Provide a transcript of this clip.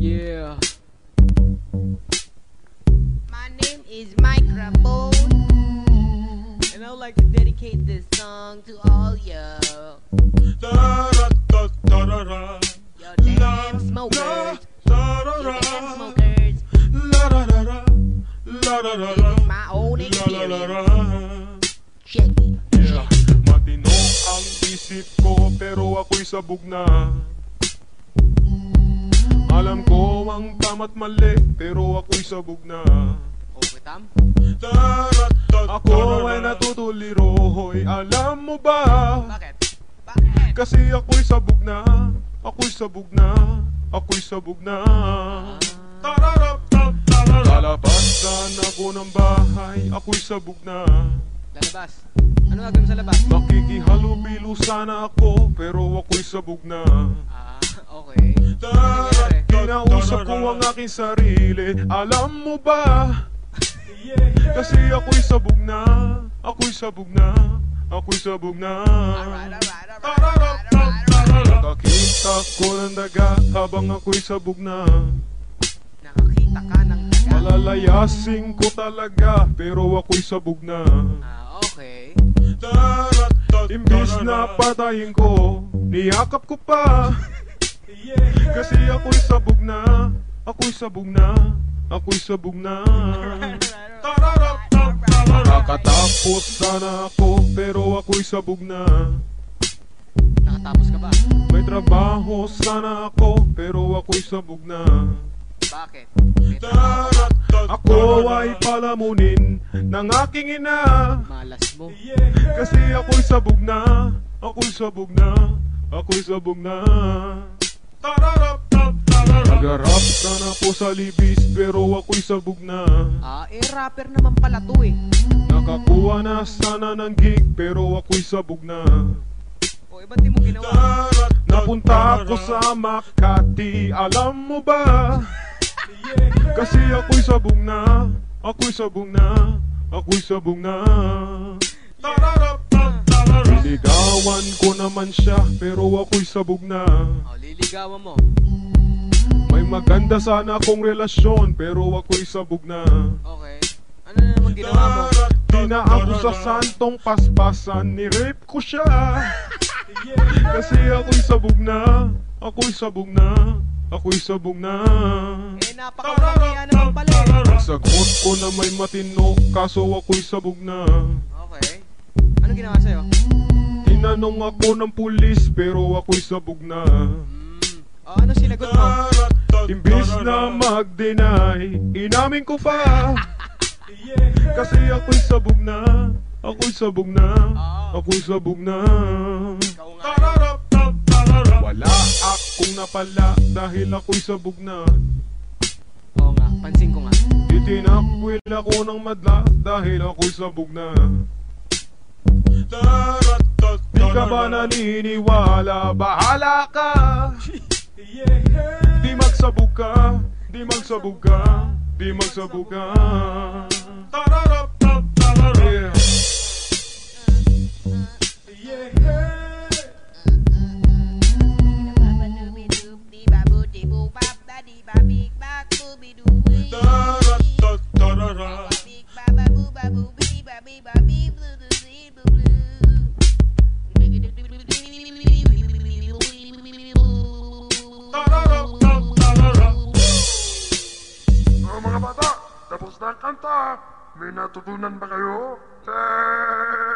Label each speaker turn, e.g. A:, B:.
A: Yeah.
B: My name is Microphone, and I would like to dedicate this song to all you,
C: Da-da-da-da-da-da.
B: damn smokers, you damn smokers. My own experience.
C: La-la-la-la.
B: Check it.
C: Yeah. Matino ang isip ko pero ako'y sabog na Alam ko ang tama't mali pero ako'y sabog na
A: Okay, Tam?
C: Ako ay natutuliro hoy alam mo ba
A: Bakit?
B: Bakit?
C: Kasi ako'y sabog na Ako'y sabog na Ako'y sabog na Lalabasan ako ng bahay Ako'y sabog na
A: Lalabas. Ano gagawin sa labas?
C: Makikihalubilo sana ako Pero ako'y sabog na
A: Ah, okay. Nangyari?
C: Kinausap ko ang aking sarili. Alam mo ba? Kasi ako'y sabog na. Ako'y sabog na. Ako'y sabog na. Nakakita ko ng daga Habang ako'y sabog na.
B: Nakakita ka ng daga.
C: Malalayasin ko talaga Pero ako'y sabog na.
A: Ah, okay.
C: Imbis na patayin ko Niyakap ko pa Kasi ako'y sabog na Ako'y sabog na Ako'y sabog na Nakatapos sana ako Pero ako'y sabog na
A: Nakatapos ka ba?
C: May trabaho sana ako Pero ako'y sabog na
A: Bakit?
C: Ako ay palamunin Ng aking ina
A: Malas mo.
C: Kasi ako'y sabog na Ako'y sabog na Ako'y sabog na Nagarap sana po sa libis Pero ako'y sabog na
A: Ah, eh, rapper naman pala to eh.
C: Nakakuha na sana ng gig Pero ako'y sabog na
A: O, eh, ba't di mo ginawa?
C: Napunta ako sa Makati Alam mo ba Kasi ako'y sabog na Ako'y sabog na Ako'y sabog na Niligawan ko naman siya Pero ako'y sabog na
A: O, liligawan mo.
C: May maganda sana akong relasyon Pero ako'y sabog na
A: Okay. Ano na naman ginawa mo?
C: Di na ako sa santong paspasan Ni-rape ko siya Kasi ako'y sabog na Ako'y sabog na Ako'y sabog na
A: Eh, napakawalang naman pala eh.
C: Sagot ko na may matino Kaso ako'y sabog na
A: Okay. Ano ginawa sa'yo?
C: Tinanong ako ng pulis Pero ako'y sabog na
A: O, ano sinagot mo?
C: Imbis na mag-deny Inamin ko pa. Kasi ako'y sabog na Ako'y sabog na Ako'y sabog na.
A: Ikaw nga.
C: Wala. Akong napala Dahil ako'y sabog na.
A: Oo nga, pansin ko nga.
C: Itinakwil ako ng madla Dahil ako'y sabog na. Di ka ba naniniwala? Bahala ka magsabog ka Di magsabog ka Di magsabog ka Yeah.
D: mga bata, tapos na ang kanta. May natutunan ba kayo? Hey!